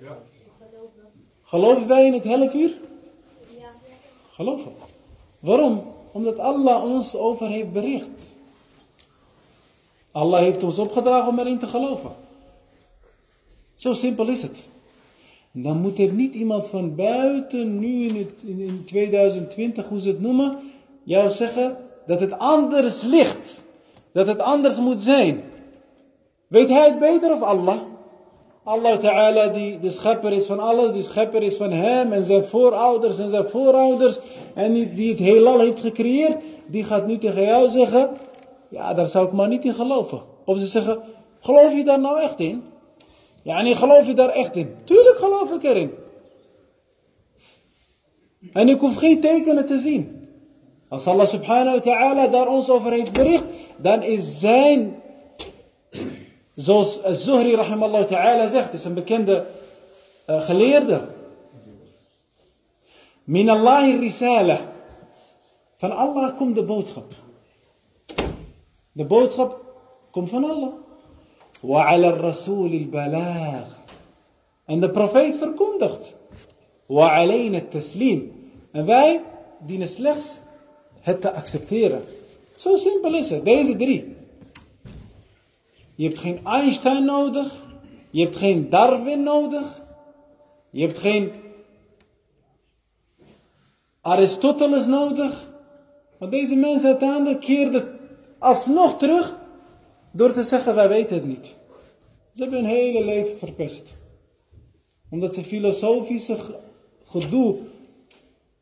Ja. Geloven wij in het hellevuur? Ja. Geloven. Waarom? Omdat Allah ons over heeft bericht. Allah heeft ons opgedragen om erin te geloven. Zo simpel is het. Dan moet er niet iemand van buiten, nu in, het, in 2020, hoe ze het noemen, jou zeggen dat het anders ligt. Dat het anders moet zijn. Weet hij het beter of Allah? Allah Ta'ala die de schepper is van alles, die schepper is van hem en zijn voorouders en zijn voorouders en die, die het heelal heeft gecreëerd, die gaat nu tegen jou zeggen, ja daar zou ik maar niet in geloven. Of ze zeggen, geloof je daar nou echt in? Ja, nee, geloof je daar echt in? Tuurlijk geloof ik erin. En ik hoef geen tekenen te zien. Als Allah subhanahu wa ta'ala daar ons over heeft bericht, dan is zijn, zoals Zuhri rahimallahu ta'ala zegt, is een bekende uh, geleerde. Min Allahi risala. Van Allah komt de boodschap. De boodschap komt van Allah. Wa ala rasul al En de profeet verkondigt. Wa alayna taslim. En wij dienen slechts het te accepteren. Zo simpel is het. Deze drie. Je hebt geen Einstein nodig. Je hebt geen Darwin nodig. Je hebt geen Aristoteles nodig. Want deze mensen uiteindelijk keerden alsnog terug door te zeggen wij weten het niet. Ze hebben hun hele leven verpest. Omdat ze filosofische gedoe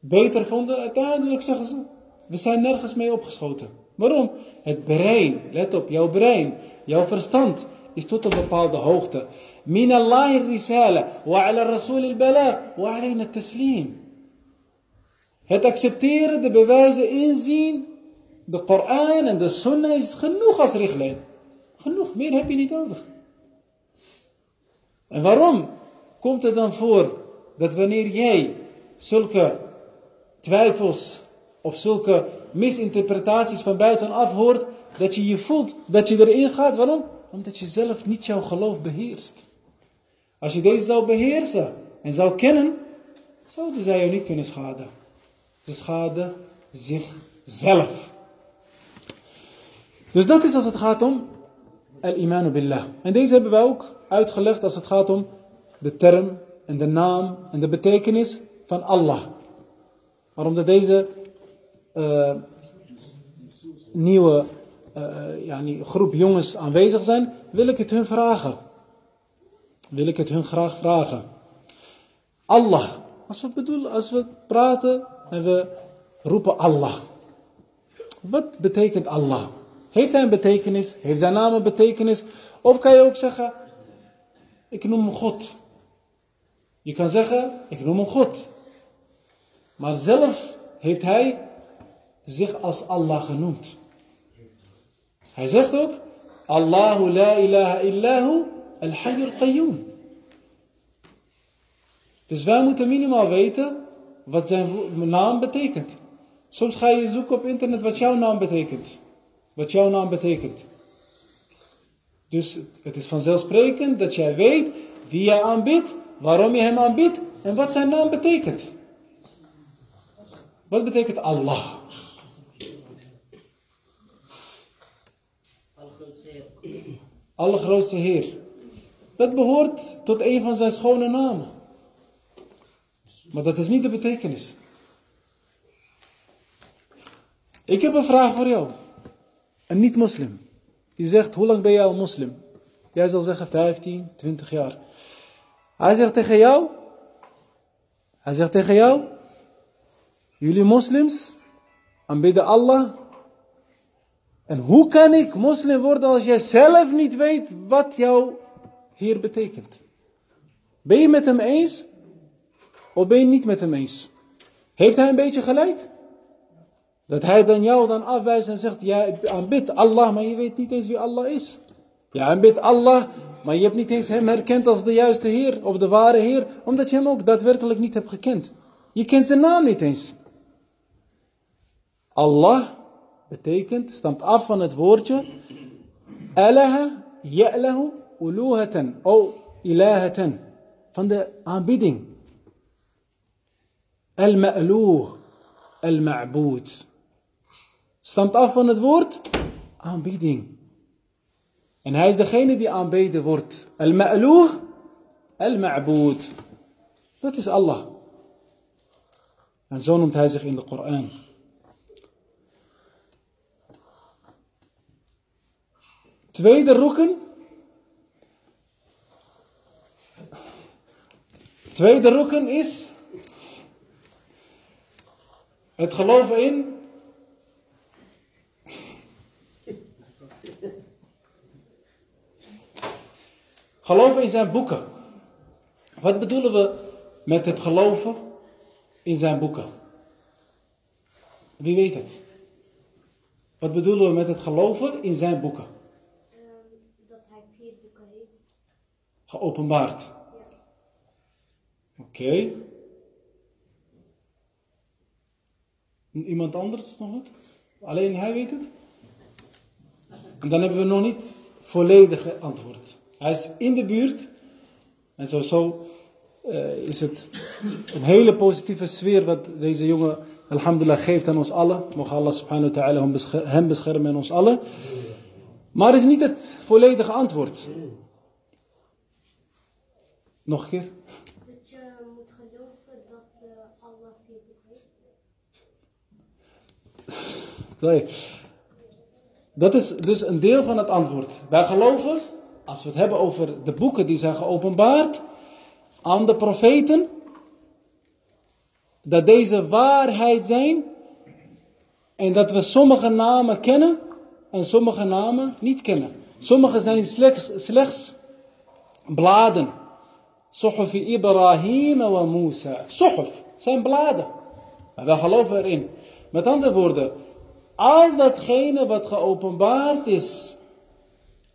beter vonden. Uiteindelijk zeggen ze, we zijn nergens mee opgeschoten. Waarom? Het brein, let op, jouw brein, jouw verstand is tot een bepaalde hoogte. Min Allah risala, wa ala rasul al-balagh, wa alayna taslim. Het accepteren, de bewijzen inzien, de Koran en de Sunnah is genoeg als richtlijn. Genoeg, meer heb je niet nodig. En waarom komt het dan voor dat wanneer jij zulke twijfels of zulke misinterpretaties van buitenaf hoort, dat je je voelt dat je erin gaat. Waarom? Omdat je zelf niet jouw geloof beheerst. Als je deze zou beheersen en zou kennen, zouden zij jou niet kunnen schaden. Ze schaden zichzelf. Dus dat is als het gaat om al-imanu billah. En deze hebben we ook uitgelegd als het gaat om de term en de naam en de betekenis van Allah. Maar omdat deze uh, nieuwe uh, ja, groep jongens aanwezig zijn, wil ik het hun vragen. Wil ik het hun graag vragen. Allah. Als we bedoelen, als we praten en we roepen Allah. Wat betekent Allah? Heeft hij een betekenis? Heeft zijn naam een betekenis? Of kan je ook zeggen, ik noem hem God. Je kan zeggen, ik noem hem God. Maar zelf heeft hij zich als Allah genoemd. Hij zegt ook, Allahu la ilaha illahu al-hayyul qayyum. Dus wij moeten minimaal weten wat zijn naam betekent. Soms ga je zoeken op internet wat jouw naam betekent. Wat jouw naam betekent. Dus het is vanzelfsprekend dat jij weet wie jij aanbidt, waarom je hem aanbidt en wat zijn naam betekent. Wat betekent Allah? Allergrootste Heer. Dat behoort tot een van zijn schone namen. Maar dat is niet de betekenis. Ik heb een vraag voor jou. Een niet-moslim. Die zegt, hoe lang ben jij al moslim? Jij zal zeggen 15, 20 jaar. Hij zegt tegen jou. Hij zegt tegen jou. Jullie moslims aanbidden Allah. En hoe kan ik moslim worden als jij zelf niet weet wat jouw Heer betekent? Ben je met hem eens? Of ben je niet met hem eens? Heeft hij een beetje gelijk? Dat hij dan jou dan afwijst en zegt, ja, aanbid Allah, maar je weet niet eens wie Allah is. Ja, aanbid Allah, maar je hebt niet eens hem herkend als de juiste Heer of de ware Heer, omdat je hem ook daadwerkelijk niet hebt gekend. Je kent zijn naam niet eens. Allah betekent, stamt af van het woordje Alaha ya'lahu uluhatan, o ilahatan, van de aanbidding. Al-ma'luh, al-ma'boed. Stamt af van het woord aanbidding. En hij is degene die aanbeden wordt. Al-ma'luh, al-ma'boed. Dat is Allah. En zo noemt hij zich in de Koran. Tweede roeken Tweede roeken is het geloven in Geloven in zijn boeken. Wat bedoelen we met het geloven in zijn boeken? Wie weet het? Wat bedoelen we met het geloven in zijn boeken? Ehm, dat hij vier boeken heeft. Geopenbaard. Oké. Iemand anders nog wat? Alleen hij weet het? En dan hebben we nog niet volledige antwoord. Hij is in de buurt. En sowieso eh, is het een hele positieve sfeer wat deze jongen, alhamdulillah, geeft aan ons allen. Mogen Allah subhanahu wa ta'ala hem beschermen en ons allen. Maar het is niet het volledige antwoord. Nog een keer. Dat je moet geloven dat eh, Allah heeft. Nee. Dat is dus een deel van het antwoord. Wij geloven, als we het hebben over de boeken die zijn geopenbaard aan de profeten, dat deze waarheid zijn en dat we sommige namen kennen en sommige namen niet kennen. Sommige zijn slechts, slechts bladen. Suhuf Ibrahim wa Musa. Suhuf zijn bladen. Maar wij geloven erin. Met andere woorden, al datgene wat geopenbaard is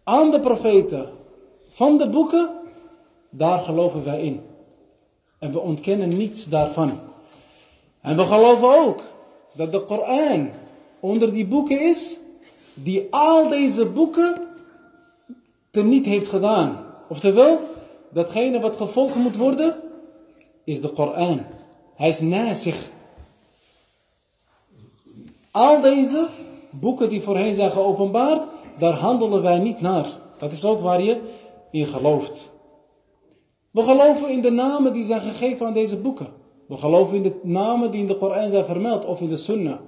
aan de profeten van de boeken, daar geloven wij in. En we ontkennen niets daarvan. En we geloven ook dat de Koran onder die boeken is, die al deze boeken teniet heeft gedaan. Oftewel, datgene wat gevolgd moet worden, is de Koran. Hij is na zich. Al deze boeken die voorheen zijn geopenbaard, daar handelen wij niet naar. Dat is ook waar je in gelooft. We geloven in de namen die zijn gegeven aan deze boeken. We geloven in de namen die in de Koran zijn vermeld of in de Sunnah.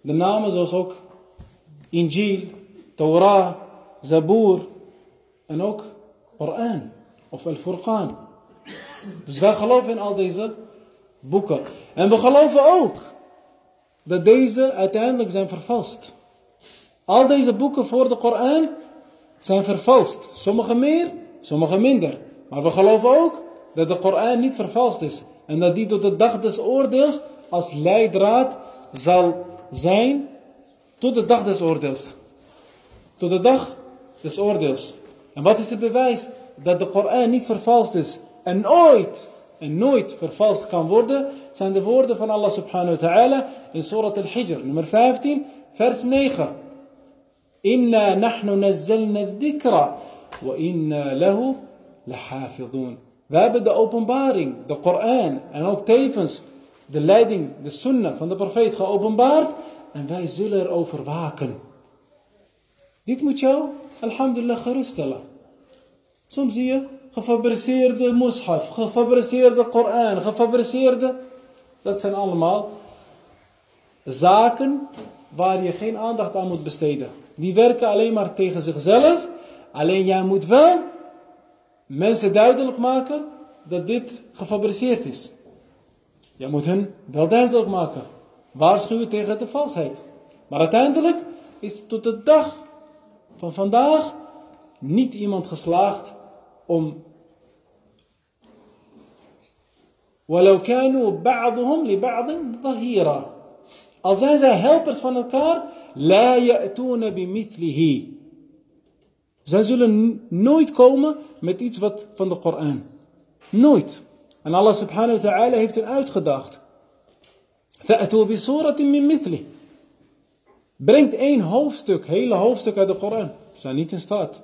De namen zoals ook Injil, Torah, Zaboer en ook Koran of Al-Furqan. Dus wij geloven in al deze boeken. En we geloven ook dat deze uiteindelijk zijn vervalst. Al deze boeken voor de Koran zijn vervalst. Sommige meer, sommige minder. Maar we geloven ook dat de Koran niet vervalst is. En dat die tot de dag des oordeels als leidraad zal zijn tot de dag des oordeels. Tot de dag des oordeels. En wat is het bewijs dat de Koran niet vervalst is en nooit en nooit vervalst kan worden, zijn de woorden van Allah subhanahu wa ta'ala in Surat al-Hijr, nummer 15, vers 9. Inna nahnu nazzalna dhikra wa inna lahu lahafidun. We hebben de openbaring, de Koran en ook tevens de leiding, de sunnah van de profeet geopenbaard en wij zullen erover waken. Dit moet jou, alhamdulillah, geruststellen. Soms zie je gefabriceerde mushaf, gefabriceerde Koran, gefabriceerde. Dat zijn allemaal zaken waar je geen aandacht aan moet besteden. Die werken alleen maar tegen zichzelf. Alleen jij moet wel mensen duidelijk maken dat dit gefabriceerd is. Je moet hen wel duidelijk maken. Waarschuwen tegen de valsheid. Maar uiteindelijk is tot de dag van vandaag niet iemand geslaagd om ولو كانوا بعضهم لبعض ظهيرا al zijn zij helpers van elkaar لا يأتون بمثله zij zullen nooit komen met iets wat van de Koran nooit en Allah subhanahu wa ta'ala heeft hen uitgedaagd فأتوا بسورة من مثله brengt één hoofdstuk, hele hoofdstuk uit de Koran ze zijn niet in staat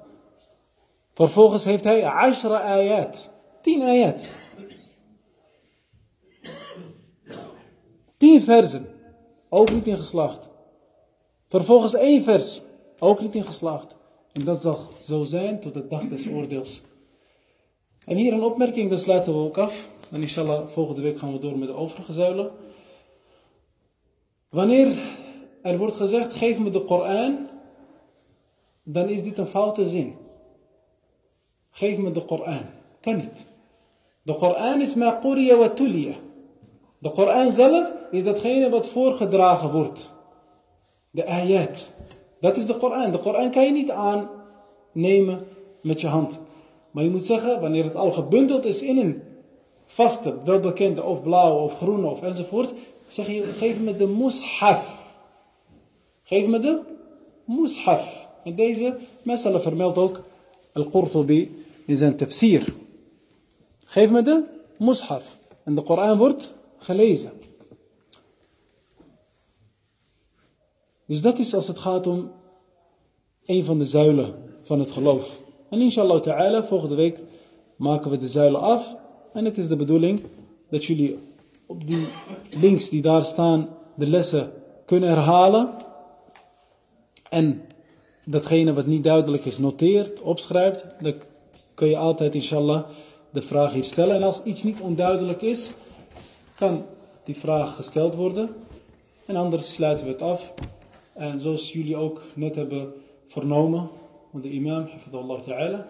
Vervolgens heeft hij ashra ayat. Tien ayat. Tien versen. Ook niet in geslaagd. Vervolgens één vers. Ook niet in geslaagd. En dat zal zo zijn tot de dag des oordeels. En hier een opmerking, dat sluiten we ook af. En inshallah, volgende week gaan we door met de overige zuilen. Wanneer er wordt gezegd, geef me de Koran, dan is dit een foute zin. Geef me de Koran. Kan niet. De Koran is ma quriya wa tuliya. De Koran zelf is datgene wat voorgedragen wordt. De ayat. Dat is de Koran. De Koran kan je niet aannemen met je hand. Maar je moet zeggen, wanneer het al gebundeld is in een vaste, welbekende, of blauwe, of groene, of enzovoort, zeg je, geef me de mushaf. Geef me de mushaf. En deze mesala vermeldt ook Al-Qurtubi in zijn tafsir. Geef me de mushaf. En de Koran wordt gelezen. Dus dat is als het gaat om een van de zuilen van het geloof. En inshallah ta'ala, volgende week maken we de zuilen af. En het is de bedoeling dat jullie op die links die daar staan de lessen kunnen herhalen. En datgene wat niet duidelijk is noteert, opschrijft. Kun je altijd inshallah de vraag hier stellen. En als iets niet onduidelijk is, kan die vraag gesteld worden. En anders sluiten we het af. En zoals jullie ook net hebben vernomen, want de imam, hafidullah ta'ala,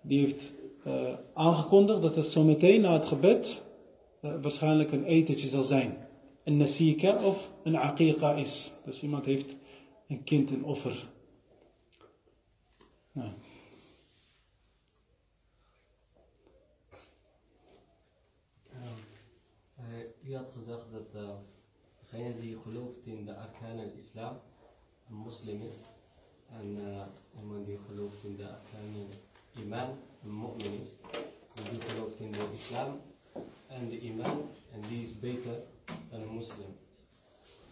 die heeft uh, aangekondigd dat het zo meteen na het gebed uh, waarschijnlijk een etentje zal zijn. Een nasika of een aqiqa is. Dus iemand heeft een kind een offer. Nou. U had gezegd dat uh, degene die gelooft in de arkaan al-islam een moslim is. En uh, iemand die gelooft in de arkaan iman een mu'min is. Dus die gelooft in de islam en de iman en die is beter dan een moslim.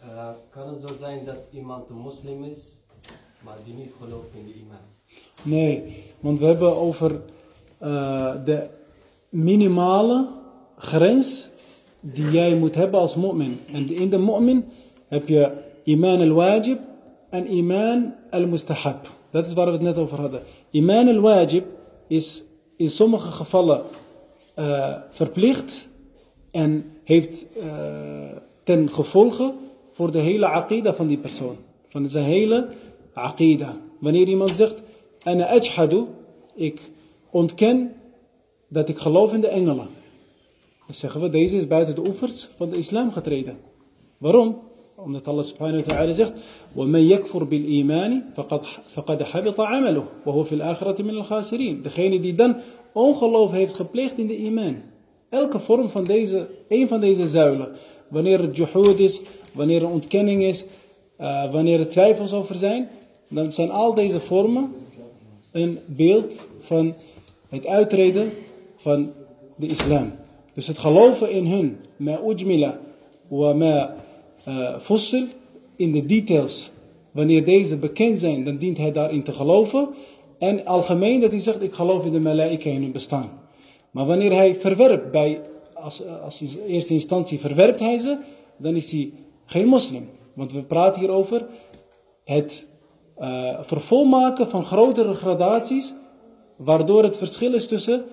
Uh, kan het zo zijn dat iemand een moslim is, maar die niet gelooft in de iman? Nee, want we hebben over de minimale grens die jij moet hebben als mu'min. En in de mu'min heb je iman al-wajib en iman al-mustahab. Dat is waar we het net over hadden. Iman al-wajib is in sommige gevallen uh, verplicht en heeft uh, ten gevolge voor de hele aqida van die persoon. Van zijn hele aqida. Wanneer iemand zegt, ana ik ontken dat ik geloof in de engelen. Dan zeggen we, deze is buiten de oevers van de islam getreden. Waarom? Omdat Allah subhanahu wa ta'ala zegt, وَمَنْ يَكْفُرْ بِالْإِيمَانِ فَقَدْ حَبِطَ عَمَلُهُ وَهُوَ فِي الْآخِرَةِ مِنَ الْخَاسِرِينَ Degene die dan ongeloof heeft gepleegd in de iman. Elke vorm van deze, een van deze zuilen. Wanneer het juhud is, wanneer er ontkenning is, uh, wanneer er twijfels over zijn, dan zijn al deze vormen een beeld van het uitreden van de islam. Dus het geloven in hun, ma ujmila wa ma uh, fussil, in de details. Wanneer deze bekend zijn, dan dient hij daarin te geloven. En algemeen dat hij zegt, ik geloof in de malaika in hun bestaan. Maar wanneer hij verwerpt, bij, als, als in eerste instantie verwerpt hij ze, dan is hij geen moslim. Want we praten hier over het uh, vervolmaken van grotere gradaties, waardoor het verschil is tussen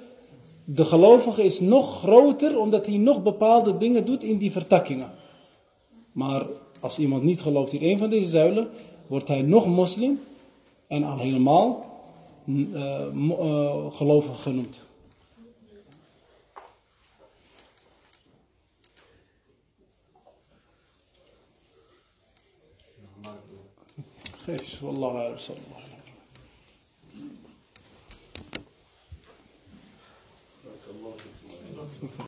de gelovige is nog groter omdat hij nog bepaalde dingen doet in die vertakkingen. Maar als iemand niet gelooft in een van deze zuilen, wordt hij nog moslim en al helemaal uh, gelovig genoemd. Geef, wallah, eh, sallallahu